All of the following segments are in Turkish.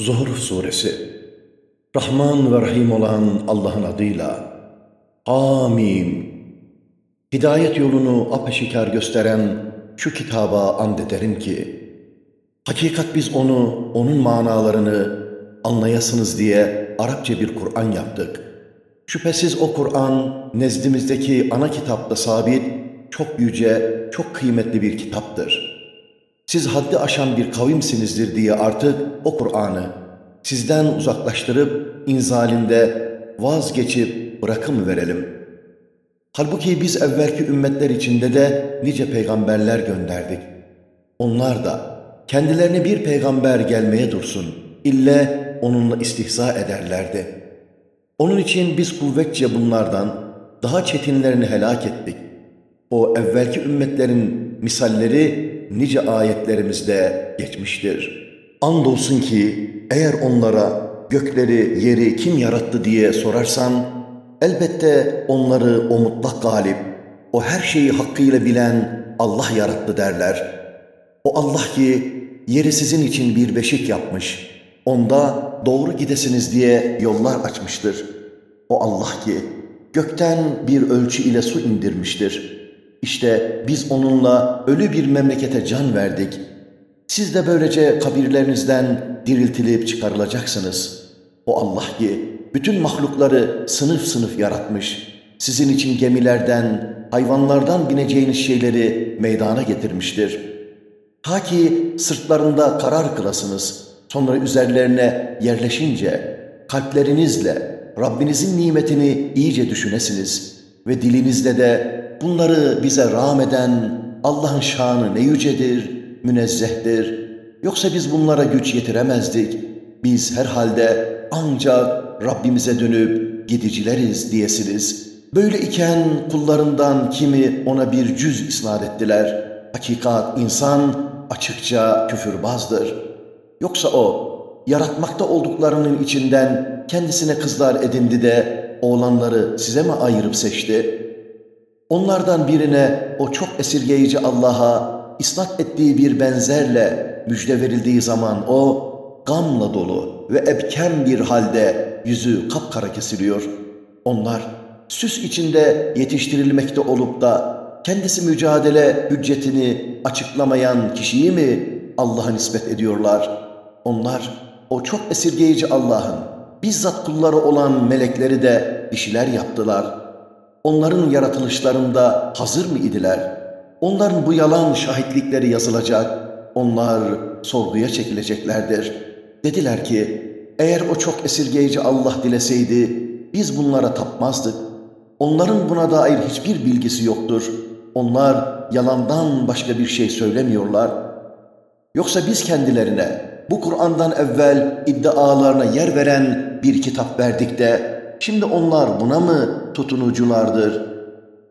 Zuhruf Suresi Rahman ve Rahim olan Allah'ın adıyla Amin Hidayet yolunu apeşikar gösteren şu kitaba and ederim ki Hakikat biz onu, onun manalarını anlayasınız diye Arapça bir Kur'an yaptık. Şüphesiz o Kur'an nezdimizdeki ana kitapta sabit, çok yüce, çok kıymetli bir kitaptır.'' Siz haddi aşan bir kavimsinizdir diye artık o Kur'an'ı sizden uzaklaştırıp inzalinde vazgeçip bırakım verelim. Halbuki biz evvelki ümmetler içinde de nice peygamberler gönderdik. Onlar da kendilerine bir peygamber gelmeye dursun, ille onunla istihza ederlerdi. Onun için biz kuvvetçe bunlardan daha çetinlerini helak ettik. O evvelki ümmetlerin misalleri nice ayetlerimizde geçmiştir. Andolsun ki eğer onlara gökleri, yeri kim yarattı diye sorarsan, elbette onları o mutlak galip, o her şeyi hakkıyla bilen Allah yarattı derler. O Allah ki yeri sizin için bir beşik yapmış, onda doğru gidesiniz diye yollar açmıştır. O Allah ki gökten bir ölçü ile su indirmiştir.'' İşte biz onunla ölü bir memlekete can verdik. Siz de böylece kabirlerinizden diriltilip çıkarılacaksınız. O Allah ki bütün mahlukları sınıf sınıf yaratmış. Sizin için gemilerden, hayvanlardan bineceğiniz şeyleri meydana getirmiştir. Ta ki sırtlarında karar kılasınız. Sonra üzerlerine yerleşince kalplerinizle Rabbinizin nimetini iyice düşünesiniz ve dilinizle de bunları bize rağmeden Allah'ın şanı ne yücedir, münezzehtir. Yoksa biz bunlara güç yetiremezdik. Biz herhalde ancak Rabbimize dönüp gidicileriz diyesiniz. Böyle iken kullarından kimi ona bir cüz isnat ettiler. Hakikat insan açıkça küfürbazdır. Yoksa o yaratmakta olduklarının içinden kendisine kızlar edindi de oğlanları size mi ayırıp seçti?'' Onlardan birine o çok esirgeyici Allah'a isnat ettiği bir benzerle müjde verildiği zaman o gamla dolu ve ebkem bir halde yüzü kapkara kesiliyor. Onlar süs içinde yetiştirilmekte olup da kendisi mücadele hüccetini açıklamayan kişiyi mi Allah'a nispet ediyorlar? Onlar o çok esirgeyici Allah'ın bizzat kulları olan melekleri de dişiler yaptılar.'' Onların yaratılışlarında hazır mı idiler? Onların bu yalan şahitlikleri yazılacak, onlar sorguya çekileceklerdir. Dediler ki, eğer o çok esirgeyici Allah dileseydi, biz bunlara tapmazdık. Onların buna dair hiçbir bilgisi yoktur. Onlar yalandan başka bir şey söylemiyorlar. Yoksa biz kendilerine bu Kur'an'dan evvel iddialarına yer veren bir kitap verdik de Şimdi onlar buna mı tutunuculardır?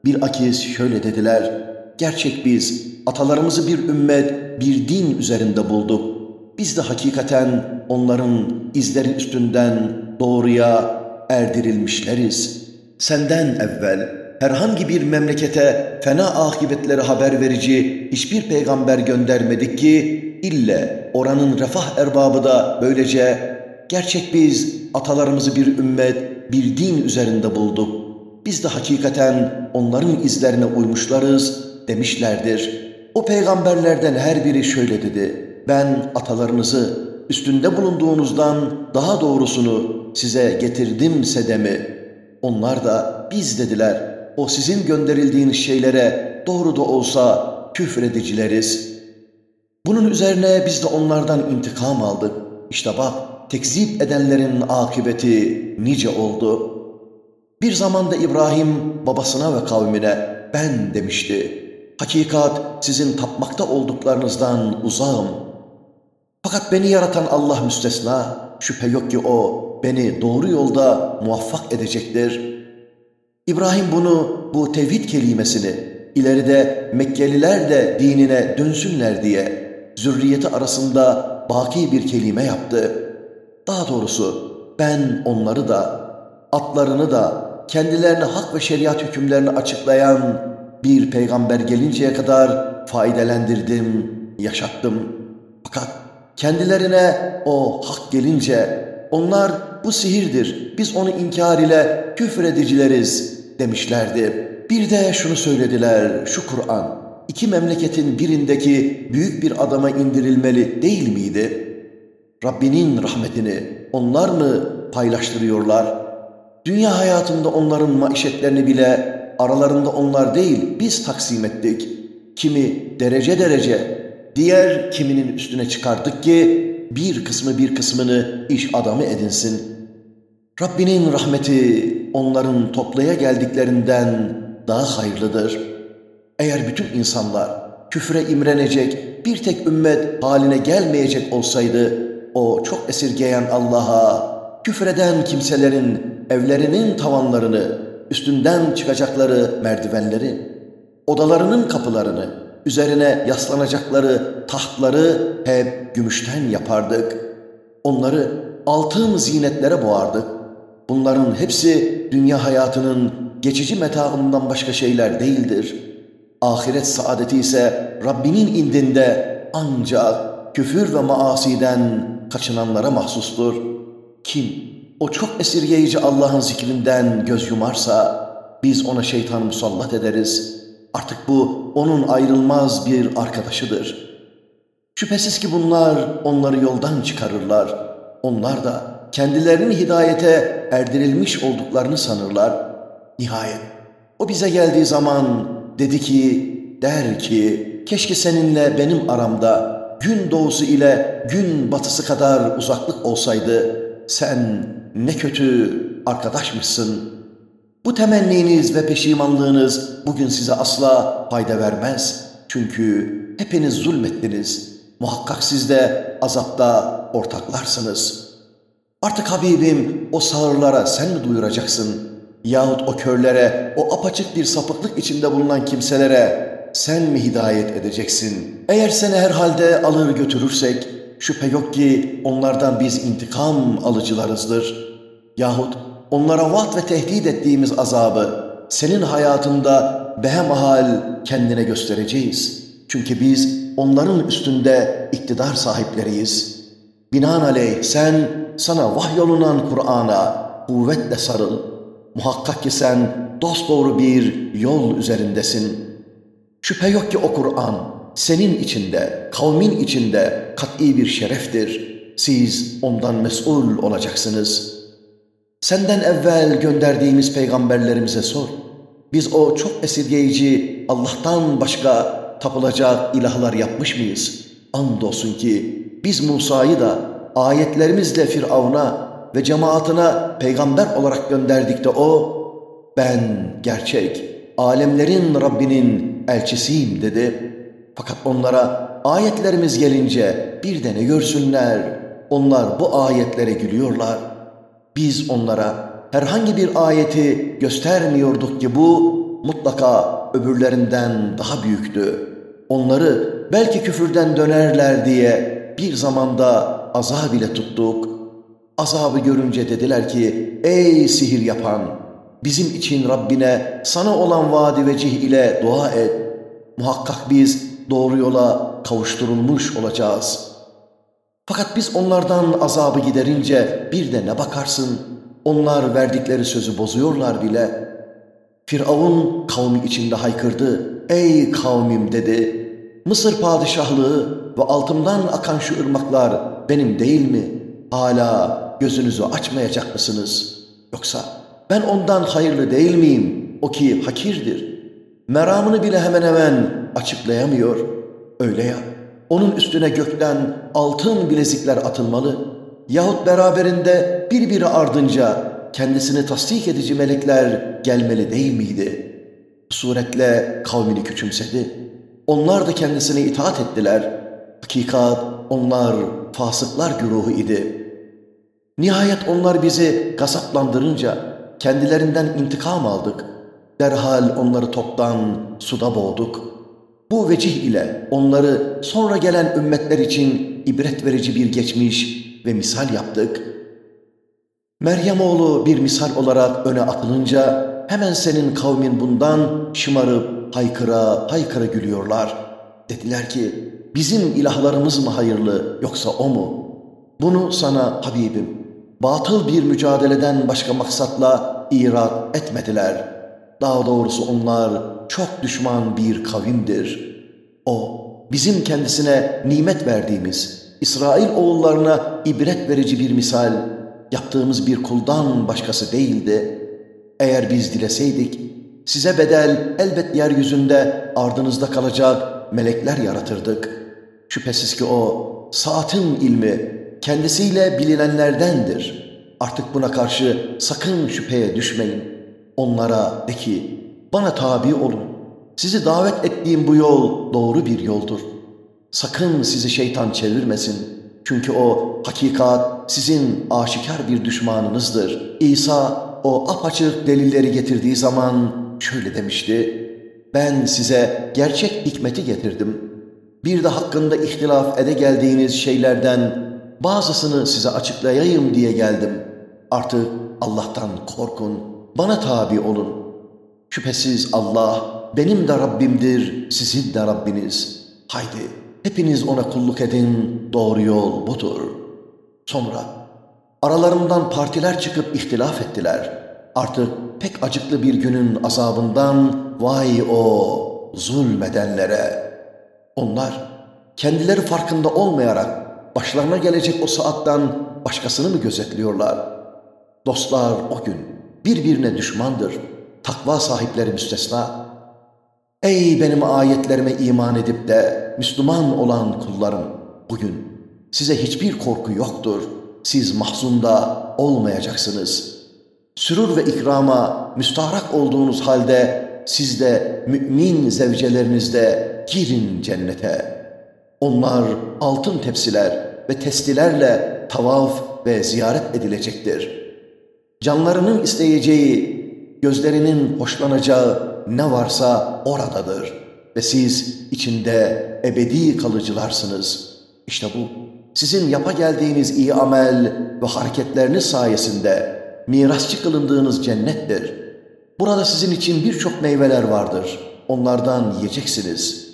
Bir akis şöyle dediler. Gerçek biz atalarımızı bir ümmet, bir din üzerinde bulduk. Biz de hakikaten onların izleri üstünden doğruya erdirilmişleriz. Senden evvel herhangi bir memlekete fena akıbetleri haber verici hiçbir peygamber göndermedik ki ille oranın refah erbabı da böylece gerçek biz atalarımızı bir ümmet, bir din üzerinde bulduk. Biz de hakikaten onların izlerine uymuşlarız demişlerdir. O peygamberlerden her biri şöyle dedi. Ben atalarınızı üstünde bulunduğunuzdan daha doğrusunu size getirdim de mi? Onlar da biz dediler. O sizin gönderildiğiniz şeylere doğru da olsa küfredicileriz. Bunun üzerine biz de onlardan intikam aldık. İşte bak tekzip edenlerin akıbeti nice oldu. Bir zamanda İbrahim babasına ve kavmine ben demişti. Hakikat sizin tapmakta olduklarınızdan uzağım. Fakat beni yaratan Allah müstesna, şüphe yok ki o beni doğru yolda muvaffak edecektir. İbrahim bunu, bu tevhid kelimesini ileride Mekkeliler de dinine dönsünler diye zürriyeti arasında baki bir kelime yaptı. Daha doğrusu ben onları da, atlarını da, kendilerine hak ve şeriat hükümlerini açıklayan bir peygamber gelinceye kadar faydelendirdim, yaşattım. Fakat kendilerine o hak gelince onlar bu sihirdir, biz onu inkar ile küfredicileriz demişlerdi. Bir de şunu söylediler, şu Kur'an iki memleketin birindeki büyük bir adama indirilmeli değil miydi? Rabbinin rahmetini onlar mı paylaştırıyorlar? Dünya hayatında onların maişetlerini bile aralarında onlar değil biz taksim ettik. Kimi derece derece, diğer kiminin üstüne çıkardık ki bir kısmı bir kısmını iş adamı edinsin. Rabbinin rahmeti onların toplaya geldiklerinden daha hayırlıdır. Eğer bütün insanlar küfre imrenecek bir tek ümmet haline gelmeyecek olsaydı, o çok esirgeyen Allah'a, küfreden kimselerin evlerinin tavanlarını, üstünden çıkacakları merdivenleri, odalarının kapılarını, üzerine yaslanacakları tahtları hep gümüşten yapardık. Onları altın zinetlere boğardık. Bunların hepsi dünya hayatının geçici metaından başka şeyler değildir. Ahiret saadeti ise Rabbinin indinde ancak küfür ve maasiden kaçınanlara mahsustur. Kim o çok esirgeyici Allah'ın zikrinden göz yumarsa biz ona şeytan musallat ederiz. Artık bu onun ayrılmaz bir arkadaşıdır. Şüphesiz ki bunlar onları yoldan çıkarırlar. Onlar da kendilerinin hidayete erdirilmiş olduklarını sanırlar. Nihayet o bize geldiği zaman dedi ki, der ki, keşke seninle benim aramda gün doğusu ile gün batısı kadar uzaklık olsaydı, sen ne kötü arkadaşmışsın. Bu temenniniz ve peşimanlığınız bugün size asla fayda vermez. Çünkü hepiniz zulmettiniz. Muhakkak siz de azapta ortaklarsınız. Artık Habibim o sağırlara sen mi duyuracaksın? Yahut o körlere, o apaçık bir sapıklık içinde bulunan kimselere sen mi hidayet edeceksin? Eğer seni herhalde alır götürürsek, şüphe yok ki onlardan biz intikam alıcılarızdır. Yahut onlara vaat ve tehdit ettiğimiz azabı senin hayatında behemahal kendine göstereceğiz. Çünkü biz onların üstünde iktidar sahipleriyiz. Binaenaleyh sen sana vahyolunan Kur'an'a kuvvetle sarıl. Muhakkak ki sen dosdoğru bir yol üzerindesin. Şüphe yok ki o Kur'an senin içinde, kavmin içinde kat'i bir şereftir. Siz ondan mesul olacaksınız. Senden evvel gönderdiğimiz peygamberlerimize sor. Biz o çok esirgeyici Allah'tan başka tapılacak ilahlar yapmış mıyız? Andolsun ki biz Musa'yı da ayetlerimizle Firavun'a ve cemaatine peygamber olarak gönderdik de o, ben gerçek, alemlerin Rabbinin elçisiyim dedi. Fakat onlara ayetlerimiz gelince bir de ne görsünler, onlar bu ayetlere gülüyorlar. Biz onlara herhangi bir ayeti göstermiyorduk ki bu mutlaka öbürlerinden daha büyüktü. Onları belki küfürden dönerler diye bir zamanda azab ile tuttuk. Azabı görünce dediler ki, ey sihir yapan, bizim için Rabbine sana olan vaadi vecih ile dua et. Muhakkak biz doğru yola kavuşturulmuş olacağız. Fakat biz onlardan azabı giderince bir de ne bakarsın, onlar verdikleri sözü bozuyorlar bile. Firavun kavmi içinde haykırdı, ey kavmim dedi, Mısır padişahlığı ve altımdan akan şu ırmaklar benim değil mi? Hala gözünüzü açmayacak mısınız? Yoksa ben ondan hayırlı değil miyim? O ki hakirdir. Meramını bile hemen hemen açıklayamıyor. Öyle ya, onun üstüne gökten altın bilezikler atılmalı. Yahut beraberinde birbiri ardınca kendisini tasdik edici melekler gelmeli değil miydi? Suretle kavmini küçümsedi. Onlar da kendisine itaat ettiler. Hakikat onlar fasıklar güruhu idi.'' Nihayet onlar bizi gasaplandırınca kendilerinden intikam aldık. Derhal onları toptan suda boğduk. Bu vecih ile onları sonra gelen ümmetler için ibret verici bir geçmiş ve misal yaptık. Meryem oğlu bir misal olarak öne atılınca hemen senin kavmin bundan şımarıp haykıra haykıra gülüyorlar. Dediler ki bizim ilahlarımız mı hayırlı yoksa o mu? Bunu sana Habibim, batıl bir mücadeleden başka maksatla irat etmediler. Daha doğrusu onlar çok düşman bir kavimdir. O, bizim kendisine nimet verdiğimiz, İsrail oğullarına ibret verici bir misal, yaptığımız bir kuldan başkası değildi. Eğer biz dileseydik, size bedel elbet yeryüzünde ardınızda kalacak melekler yaratırdık. Şüphesiz ki o, saatin ilmi, kendisiyle bilinenlerdendir. Artık buna karşı sakın şüpheye düşmeyin. Onlara de ki, bana tabi olun. Sizi davet ettiğim bu yol doğru bir yoldur. Sakın sizi şeytan çevirmesin. Çünkü o hakikat sizin aşikar bir düşmanınızdır. İsa o apaçık delilleri getirdiği zaman şöyle demişti. Ben size gerçek hikmeti getirdim. Bir de hakkında ihtilaf ede geldiğiniz şeylerden bazısını size açıklayayım diye geldim. Artık Allah'tan korkun, bana tabi olun. Şüphesiz Allah benim de Rabbimdir, sizin de Rabbiniz. Haydi hepiniz ona kulluk edin, doğru yol budur. Sonra aralarından partiler çıkıp ihtilaf ettiler. Artık pek acıklı bir günün azabından vay o zulmedenlere. Onlar kendileri farkında olmayarak başlarına gelecek o saatten başkasını mı gözetliyorlar? Dostlar o gün birbirine düşmandır. Takva sahipleri müstesna. Ey benim ayetlerime iman edip de Müslüman olan kullarım! Bugün size hiçbir korku yoktur. Siz mahzunda olmayacaksınız. Sürur ve ikrama müstaharak olduğunuz halde siz de mümin zevcelerinizde girin cennete. Onlar altın tepsiler ve testilerle tavaf ve ziyaret edilecektir. Canlarının isteyeceği, gözlerinin hoşlanacağı ne varsa oradadır ve siz içinde ebedi kalıcılarsınız. İşte bu sizin yapa geldiğiniz iyi amel ve hareketleriniz sayesinde mirasçı kılındığınız cennettir. Burada sizin için birçok meyveler vardır. Onlardan yiyeceksiniz.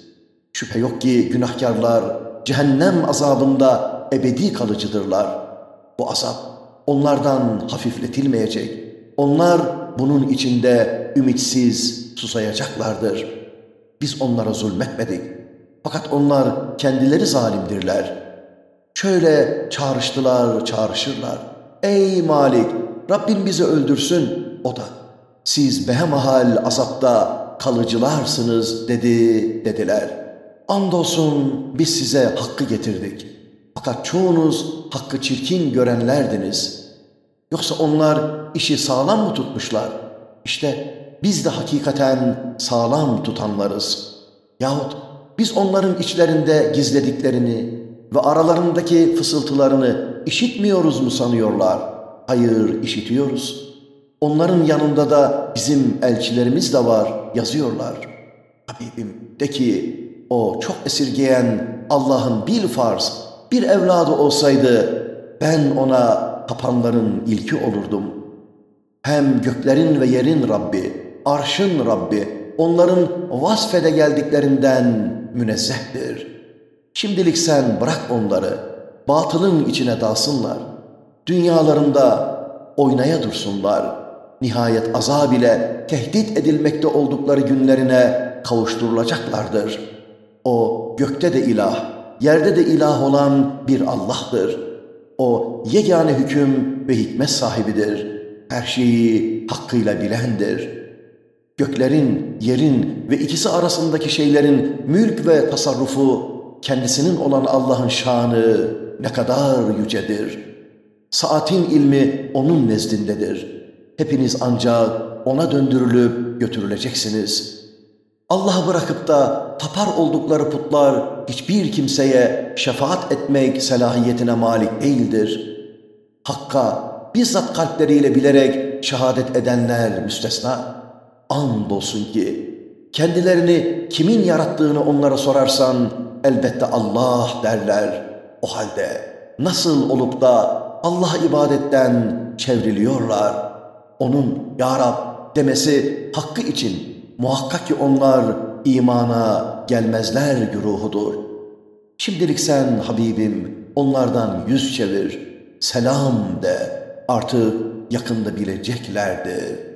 Şüphe yok ki günahkarlar cehennem azabında ebedi kalıcıdırlar. Bu azap onlardan hafifletilmeyecek. Onlar bunun içinde ümitsiz susayacaklardır. Biz onlara zulmetmedik. Fakat onlar kendileri zalimdirler. Şöyle çağrıştılar, çağrışırlar. Ey Malik, Rabbin bizi öldürsün. O da, siz behemahal azapta kalıcılarsınız dedi, dediler. Andolsun biz size hakkı getirdik. Fakat çoğunuz hakkı çirkin görenlerdiniz. Yoksa onlar işi sağlam mı tutmuşlar? İşte biz de hakikaten sağlam tutanlarız. Yahut biz onların içlerinde gizlediklerini ve aralarındaki fısıltılarını işitmiyoruz mu sanıyorlar? Hayır, işitiyoruz. Onların yanında da bizim elçilerimiz de var, yazıyorlar. Habibim de ki, o çok esirgeyen Allah'ın bil farz bir evladı olsaydı ben ona tapanların ilki olurdum. Hem göklerin ve yerin Rabbi, arşın Rabbi, onların vasfede geldiklerinden münezzehtir. Şimdilik sen bırak onları, batılın içine dalsınlar. Dünyalarında oynaya dursunlar. Nihayet azab ile tehdit edilmekte oldukları günlerine kavuşturulacaklardır.'' O gökte de ilah, yerde de ilah olan bir Allah'tır. O yegane hüküm ve hikmet sahibidir. Her şeyi hakkıyla bilendir. Göklerin, yerin ve ikisi arasındaki şeylerin mülk ve tasarrufu kendisinin olan Allah'ın şanı ne kadar yücedir. Saatin ilmi O'nun nezdindedir. Hepiniz ancak O'na döndürülüp götürüleceksiniz.'' Allah'ı bırakıp da tapar oldukları putlar hiçbir kimseye şefaat etmek selahiyetine malik değildir. Hakka bizzat kalpleriyle bilerek şehadet edenler müstesna. Andolsun ki kendilerini kimin yarattığını onlara sorarsan elbette Allah derler. O halde nasıl olup da Allah ibadetten çevriliyorlar? Onun Ya Rab demesi hakkı için Muhakkak ki onlar imana gelmezler güruhudur. Şimdilik sen Habibim onlardan yüz çevir, selam de, artık yakında bileceklerdir.